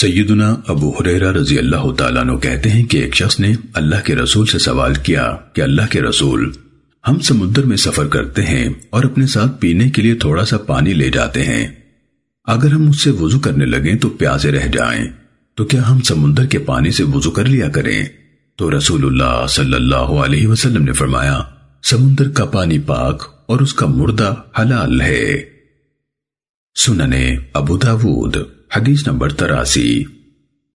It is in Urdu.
سیدنا ابو حریرہ رضی اللہ تعالیٰ عنہ کہتے ہیں کہ ایک شخص نے اللہ کے رسول سے سوال کیا کہ اللہ کے رسول، ہم سمندر میں سفر کرتے ہیں اور اپنے ساتھ پینے کے لیے تھوڑا سا پانی لے جاتے ہیں۔ اگر ہم اس سے وضو کرنے لگیں تو پیاسے رہ جائیں۔ تو کیا ہم سمندر کے پانی سے وضو کر لیا کریں؟ تو رسول اللہ صلی اللہ علیہ وسلم نے فرمایا، سمندر کا پانی پاک اور اس کا مردہ حلال ہے۔ سننے ابو داود۔ حدیث نمبر تراسی